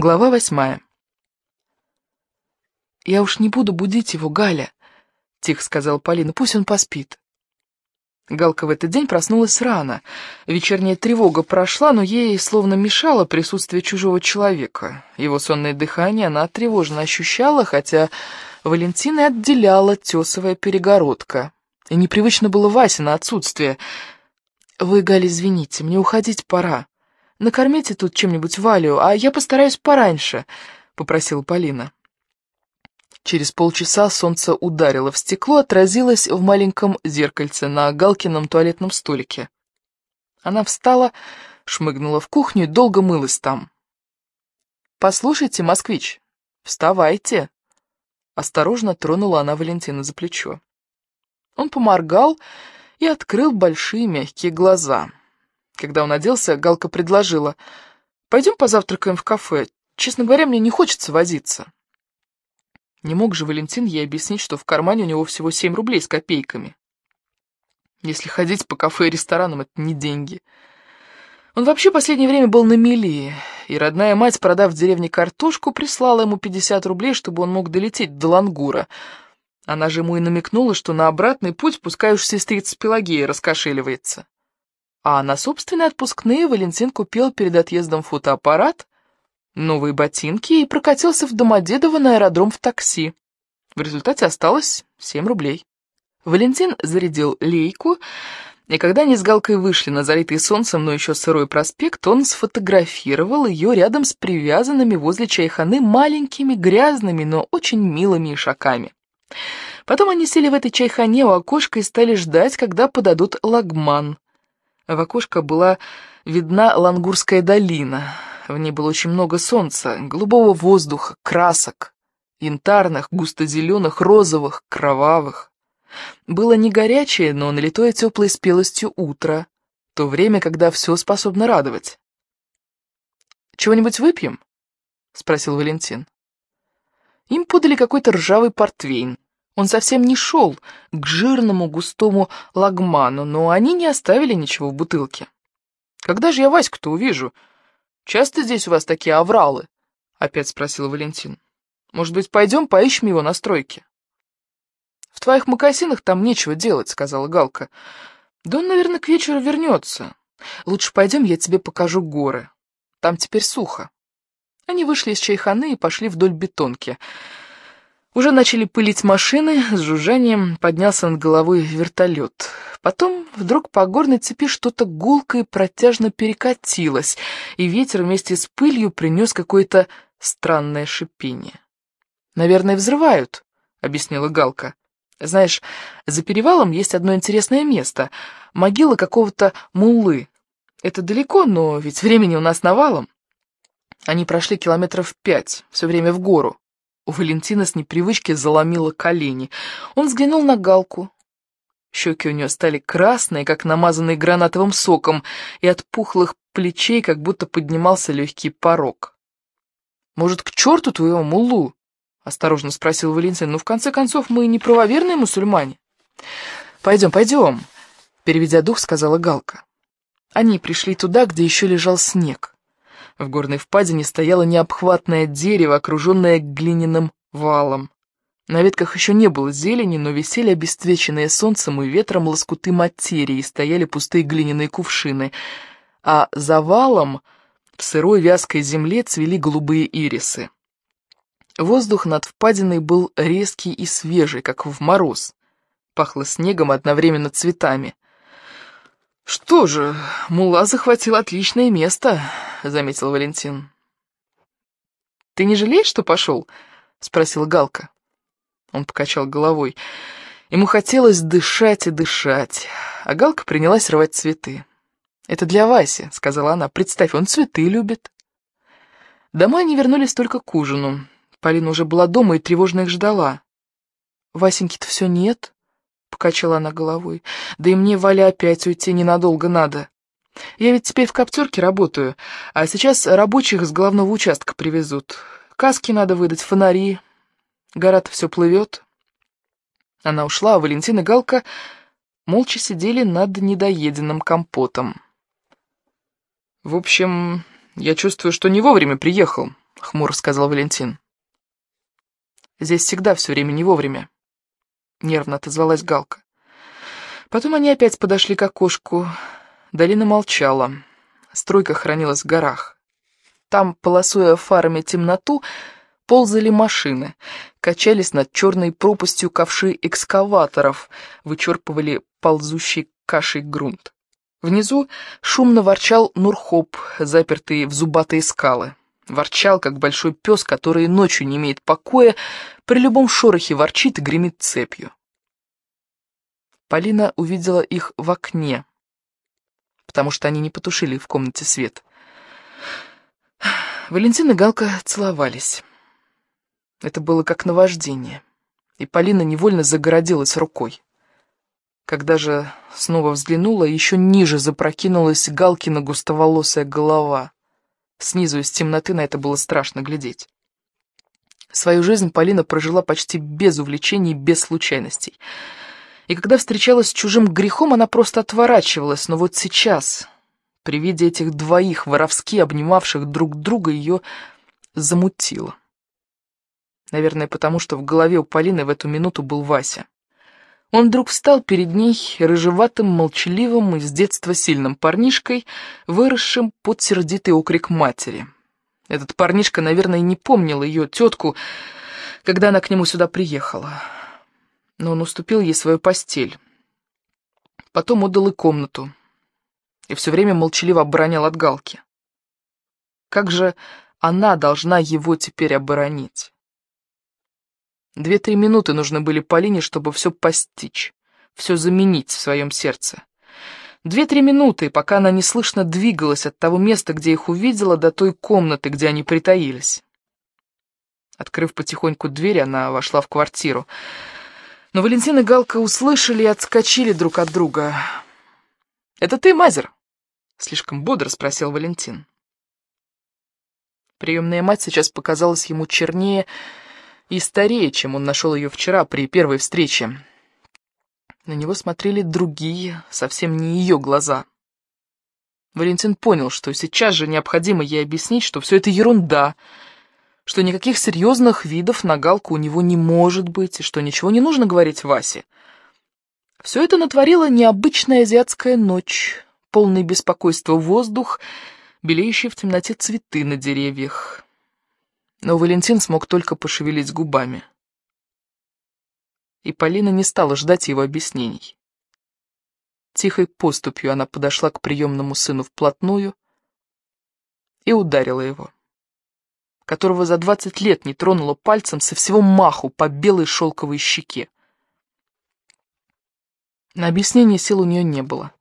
Глава восьмая. «Я уж не буду будить его, Галя», — тихо сказала Полина, — «пусть он поспит». Галка в этот день проснулась рано. Вечерняя тревога прошла, но ей словно мешало присутствие чужого человека. Его сонное дыхание она тревожно ощущала, хотя Валентина отделяла тесовая перегородка. И непривычно было Васе на отсутствие. «Вы, Галя, извините, мне уходить пора. Накормите тут чем-нибудь Валю, а я постараюсь пораньше», — попросила Полина. Через полчаса солнце ударило в стекло, отразилось в маленьком зеркальце на Галкином туалетном столике. Она встала, шмыгнула в кухню и долго мылась там. «Послушайте, москвич, вставайте!» Осторожно тронула она Валентина за плечо. Он поморгал и открыл большие мягкие глаза. Когда он оделся, Галка предложила, «Пойдем позавтракаем в кафе. Честно говоря, мне не хочется возиться». Не мог же Валентин ей объяснить, что в кармане у него всего семь рублей с копейками. Если ходить по кафе и ресторанам, это не деньги. Он вообще последнее время был на мели, и родная мать, продав в деревне картошку, прислала ему 50 рублей, чтобы он мог долететь до Лангура. Она же ему и намекнула, что на обратный путь пускай уж сестрица Пелагея раскошеливается. А на собственные отпускные Валентин купил перед отъездом фотоаппарат, новые ботинки и прокатился в Домодедово на аэродром в такси. В результате осталось 7 рублей. Валентин зарядил лейку, и когда они с Галкой вышли на залитый солнцем, но еще сырой проспект, он сфотографировал ее рядом с привязанными возле чайханы маленькими, грязными, но очень милыми ишаками. Потом они сели в этой чайхане у окошка и стали ждать, когда подадут лагман. В окошко была видна Лангурская долина — в ней было очень много солнца, голубого воздуха, красок, янтарных, густо-зеленых, розовых, кровавых. Было не горячее, но налитое теплой спелостью утро, то время, когда все способно радовать. «Чего-нибудь выпьем?» — спросил Валентин. Им подали какой-то ржавый портвейн. Он совсем не шел к жирному густому лагману, но они не оставили ничего в бутылке. «Когда же я Ваську-то увижу?» Часто здесь у вас такие авралы?» — опять спросил Валентин. «Может быть, пойдем поищем его на стройке?» «В твоих макасинах там нечего делать», — сказала Галка. «Да он, наверное, к вечеру вернется. Лучше пойдем, я тебе покажу горы. Там теперь сухо». Они вышли из чайханы и пошли вдоль бетонки. Уже начали пылить машины, с жужжанием поднялся над головой вертолет. Потом вдруг по горной цепи что-то гулко и протяжно перекатилось, и ветер вместе с пылью принес какое-то странное шипение. «Наверное, взрывают», — объяснила Галка. «Знаешь, за перевалом есть одно интересное место — могила какого-то муллы. Это далеко, но ведь времени у нас навалом». Они прошли километров пять, все время в гору. У Валентина с непривычки заломило колени. Он взглянул на Галку. Щеки у нее стали красные, как намазанные гранатовым соком, и от пухлых плечей как будто поднимался легкий порог. «Может, к черту твоего мулу?» — осторожно спросил Валентин. «Ну, в конце концов, мы не правоверные мусульмане». «Пойдем, пойдем», — переведя дух, сказала Галка. Они пришли туда, где еще лежал снег. В горной впадине стояло необхватное дерево, окруженное глиняным валом. На ветках еще не было зелени, но висели обесцвеченные солнцем и ветром лоскуты материи, стояли пустые глиняные кувшины, а за валом в сырой вязкой земле цвели голубые ирисы. Воздух над впадиной был резкий и свежий, как в мороз. Пахло снегом одновременно цветами. «Что же, мула захватил отличное место», — заметил Валентин. «Ты не жалеешь, что пошел?» — спросила Галка. Он покачал головой. Ему хотелось дышать и дышать, а Галка принялась рвать цветы. «Это для Васи», — сказала она. «Представь, он цветы любит». Домой они вернулись только к ужину. Полина уже была дома и тревожно их ждала. «Васеньки-то все нет», — покачала она головой. «Да и мне, Валя, опять уйти ненадолго надо. Я ведь теперь в коптерке работаю, а сейчас рабочих с главного участка привезут. Каски надо выдать, фонари. Гора-то все плывет». Она ушла, а Валентина и Галка молча сидели над недоеденным компотом. «В общем, я чувствую, что не вовремя приехал», — хмуро сказал Валентин. «Здесь всегда все время не вовремя», — нервно отозвалась Галка. Потом они опять подошли к окошку. Долина молчала. Стройка хранилась в горах. Там, полосуя фарами темноту, ползали машины, качались над черной пропастью ковши экскаваторов, вычерпывали ползущий кашей грунт. Внизу шумно ворчал Нурхоп, запертый в зубатые скалы. Ворчал, как большой пес, который ночью не имеет покоя, при любом шорохе ворчит и гремит цепью. Полина увидела их в окне, потому что они не потушили в комнате свет. Валентин и Галка целовались. Это было как наваждение, и Полина невольно загородилась рукой. Когда же снова взглянула, еще ниже запрокинулась Галкина густоволосая голова. Снизу из темноты на это было страшно глядеть. Свою жизнь Полина прожила почти без увлечений, без случайностей. И когда встречалась с чужим грехом, она просто отворачивалась, но вот сейчас, при виде этих двоих воровски обнимавших друг друга, ее замутило. Наверное, потому что в голове у Полины в эту минуту был Вася. Он вдруг встал перед ней рыжеватым, молчаливым и с детства сильным парнишкой, выросшим под сердитый окрик матери. Этот парнишка, наверное, не помнил ее тетку, когда она к нему сюда приехала. Но он уступил ей свою постель. Потом отдал и комнату. И все время молчаливо оборонял от Галки. Как же она должна его теперь оборонить? Две-три минуты нужны были Полине, чтобы все постичь, все заменить в своем сердце. Две-три минуты, пока она неслышно двигалась от того места, где их увидела, до той комнаты, где они притаились. Открыв потихоньку дверь, она вошла в квартиру. Но Валентин и Галка услышали и отскочили друг от друга. «Это ты, Мазер?» — слишком бодро спросил Валентин. Приемная мать сейчас показалась ему чернее и старее, чем он нашел ее вчера при первой встрече. На него смотрели другие, совсем не ее глаза. Валентин понял, что сейчас же необходимо ей объяснить, что все это ерунда, что никаких серьезных видов на галку у него не может быть, и что ничего не нужно говорить Васе. Все это натворила необычная азиатская ночь, полный беспокойства воздух, белеющие в темноте цветы на деревьях но Валентин смог только пошевелить губами. И Полина не стала ждать его объяснений. Тихой поступью она подошла к приемному сыну вплотную и ударила его, которого за двадцать лет не тронула пальцем со всего маху по белой шелковой щеке. На объяснение сил у нее не было.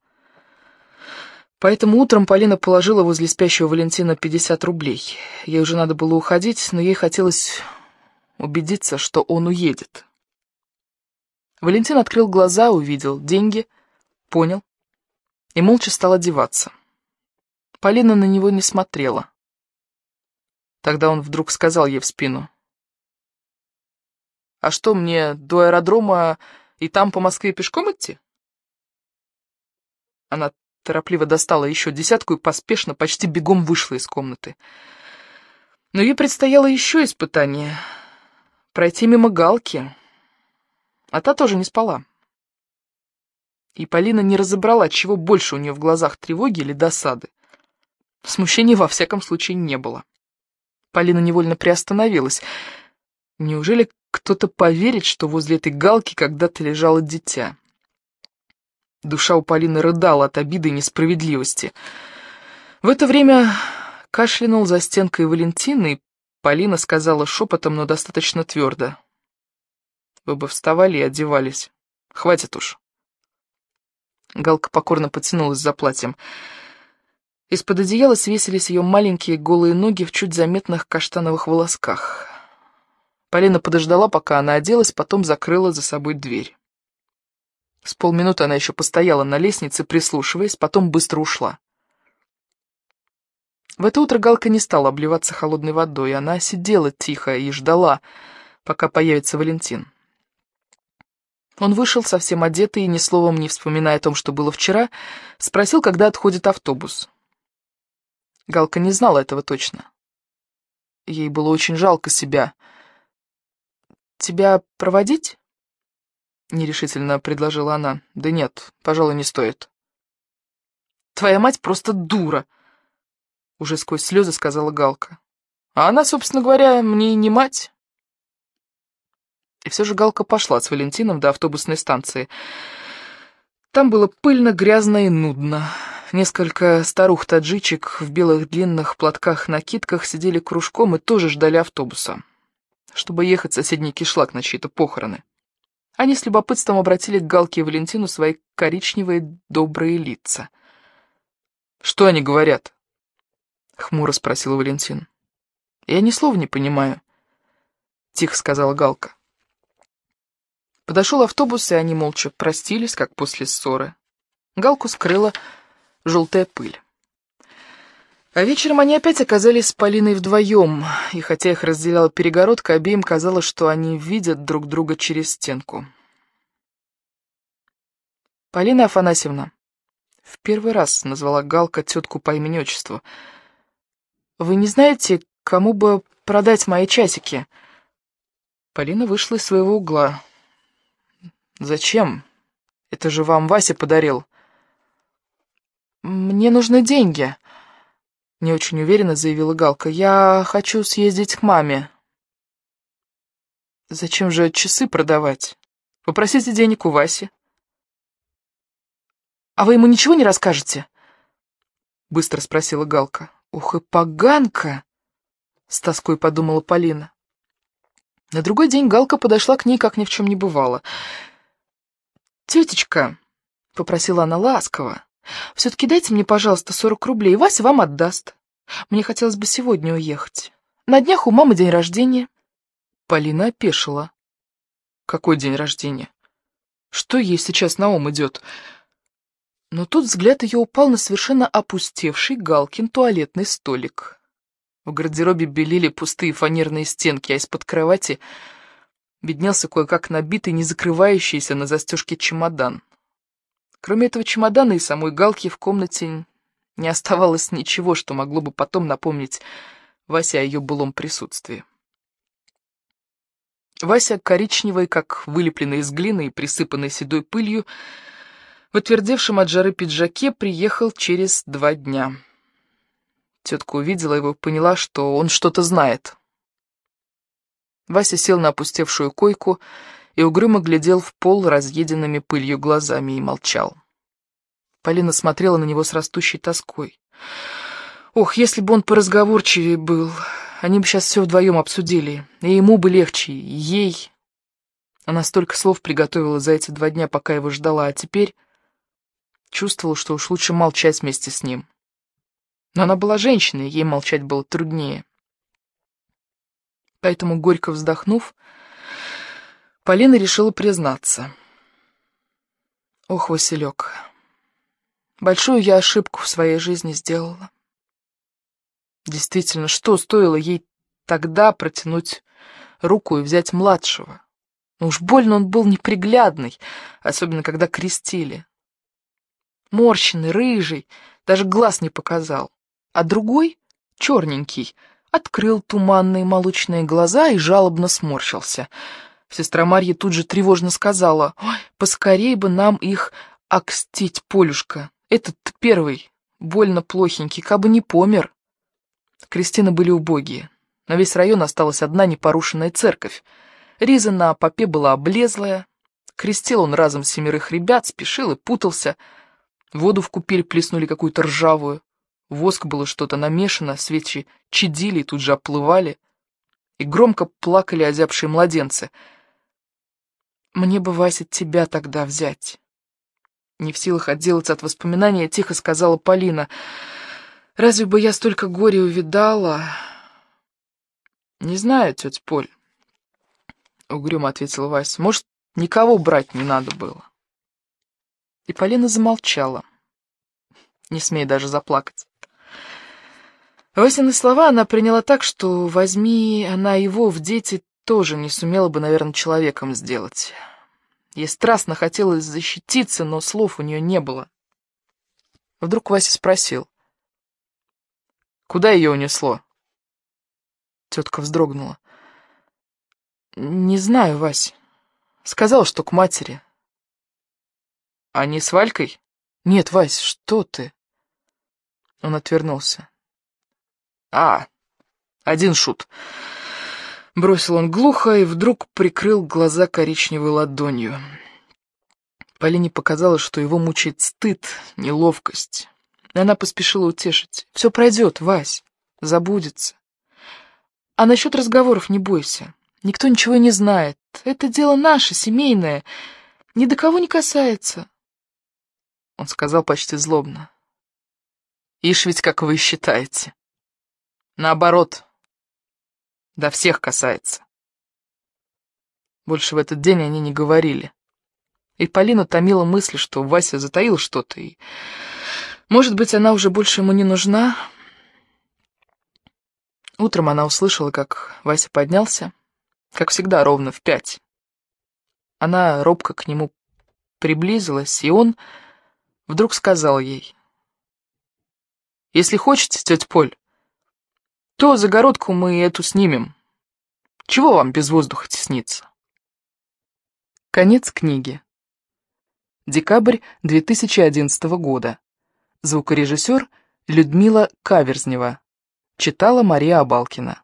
Поэтому утром Полина положила возле спящего Валентина 50 рублей. Ей уже надо было уходить, но ей хотелось убедиться, что он уедет. Валентин открыл глаза, увидел деньги, понял и молча стал одеваться. Полина на него не смотрела. Тогда он вдруг сказал ей в спину. «А что, мне до аэродрома и там по Москве пешком идти?» Она торопливо достала еще десятку и поспешно, почти бегом вышла из комнаты. Но ей предстояло еще испытание — пройти мимо Галки, а та тоже не спала. И Полина не разобрала, чего больше у нее в глазах тревоги или досады. Смущения во всяком случае не было. Полина невольно приостановилась. Неужели кто-то поверит, что возле этой галки когда-то лежало дитя? Душа у Полины рыдала от обиды и несправедливости. В это время кашлянул за стенкой Валентина, и Полина сказала шепотом, но достаточно твердо. «Вы бы вставали и одевались. Хватит уж». Галка покорно потянулась за платьем. Из-под одеяла свесились ее маленькие голые ноги в чуть заметных каштановых волосках. Полина подождала, пока она оделась, потом закрыла за собой дверь. С полминуты она еще постояла на лестнице, прислушиваясь, потом быстро ушла. В это утро Галка не стала обливаться холодной водой, она сидела тихо и ждала, пока появится Валентин. Он вышел совсем одетый и, ни словом не вспоминая о том, что было вчера, спросил, когда отходит автобус. Галка не знала этого точно. Ей было очень жалко себя. «Тебя проводить?» — нерешительно предложила она. «Да нет, пожалуй, не стоит». «Твоя мать просто дура!» — уже сквозь слезы сказала Галка. «А она, собственно говоря, мне не мать». И все же Галка пошла с Валентином до автобусной станции. Там было пыльно, грязно и нудно. Несколько старух-таджичек в белых длинных платках-накидках сидели кружком и тоже ждали автобуса, чтобы ехать в соседний кишлак на чьи-то похороны. Они с любопытством обратили к Галке и Валентину свои коричневые добрые лица. «Что они говорят?» — хмуро спросил Валентин. «Я ни слова не понимаю», — тихо сказала Галка. Подошел автобус, и они молча простились, как после ссоры. Галку скрыла желтая пыль. А вечером они опять оказались с Полиной вдвоем, и хотя их разделяла перегородка, обеим казалось, что они видят друг друга через стенку. «Полина Афанасьевна», — в первый раз назвала Галка тетку по имени-отчеству, — «вы не знаете, кому бы продать мои часики?» Полина вышла из своего угла. «Зачем? Это же вам Вася подарил». «Мне нужны деньги», — не очень уверенно заявила Галка. «Я хочу съездить к маме». «Зачем же часы продавать? Попросите денег у Васи». «А вы ему ничего не расскажете?» — быстро спросила Галка. «Ух и поганка!» — с тоской подумала Полина. На другой день Галка подошла к ней, как ни в чем не бывало. «Тетечка», — попросила она ласково, — «все-таки дайте мне, пожалуйста, сорок рублей, Вася вам отдаст. Мне хотелось бы сегодня уехать. На днях у мамы день рождения». Полина опешила. «Какой день рождения? Что ей сейчас на ум идет?» Но тут взгляд ее упал на совершенно опустевший Галкин туалетный столик. В гардеробе белели пустые фанерные стенки, а из-под кровати виднелся кое-как набитый, не закрывающийся на застежке чемодан. Кроме этого чемодана и самой галки в комнате не оставалось ничего, что могло бы потом напомнить Васе о ее былом присутствии. Вася, коричневый, как вылепленный из глины и присыпанный седой пылью, в отвердевшем от жары пиджаке приехал через два дня. Тетка увидела его и поняла, что он что-то знает. Вася сел на опустевшую койку и угрюмо глядел в пол разъеденными пылью глазами и молчал. Полина смотрела на него с растущей тоской. Ох, если бы он поразговорчивее был, они бы сейчас все вдвоем обсудили, и ему бы легче, и ей. Она столько слов приготовила за эти два дня, пока его ждала, а теперь чувствовала, что уж лучше молчать вместе с ним. Но она была женщиной, ей молчать было труднее. Поэтому, горько вздохнув, Полина решила признаться. «Ох, Василек, большую я ошибку в своей жизни сделала. Действительно, что стоило ей тогда протянуть руку и взять младшего? Ну уж больно он был неприглядный, особенно когда крестили. Морщенный, рыжий, даже глаз не показал. А другой, черненький, открыл туманные молочные глаза и жалобно сморщился. Сестра Марья тут же тревожно сказала, «Ой, поскорей бы нам их окстить, Полюшка. Этот первый, больно плохенький, кабы не помер». Крестины были убогие. На весь район осталась одна непорушенная церковь. Риза на попе была облезлая. Крестил он разом семерых ребят, спешил и путался. Воду в купель плеснули какую-то ржавую. Воск было что-то намешано, свечи чадили и тут же оплывали. И громко плакали озябшие младенцы. «Мне бы, Вася, тебя тогда взять». Не в силах отделаться от воспоминания, тихо сказала Полина. «Разве бы я столько горя увидала?» «Не знаю, тетя Поль», — угрюмо ответила Вася. «Может, никого брать не надо было?» И Полина замолчала, не смея даже заплакать. Васины слова она приняла так, что возьми она его в дети, тоже не сумела бы, наверное, человеком сделать. Ей страстно хотелось защититься, но слов у нее не было. Вдруг Вася спросил. «Куда ее унесло?» Тетка вздрогнула. «Не знаю, Вась. Сказал, что к матери». «А не с Валькой?» «Нет, Вась, что ты?» Он отвернулся. «А, один шут». Бросил он глухо и вдруг прикрыл глаза коричневой ладонью. Полине показалось, что его мучает стыд, неловкость. Она поспешила утешить. «Все пройдет, Вась, забудется. А насчет разговоров не бойся. Никто ничего не знает. Это дело наше, семейное. Ни до кого не касается». Он сказал почти злобно. «Ишь ведь, как вы считаете. Наоборот, до всех касается». Больше в этот день они не говорили. И Полину томила мысль, что Вася затаил что-то, и, может быть, она уже больше ему не нужна. Утром она услышала, как Вася поднялся, как всегда, ровно в пять. Она робко к нему приблизилась, и он вдруг сказал ей, «Если хочете, тетя Поль, то загородку мы эту снимем. Чего вам без воздуха тесниться?» Конец книги. Декабрь 2011 года. Звукорежиссер Людмила Каверзнева. Читала Мария Абалкина.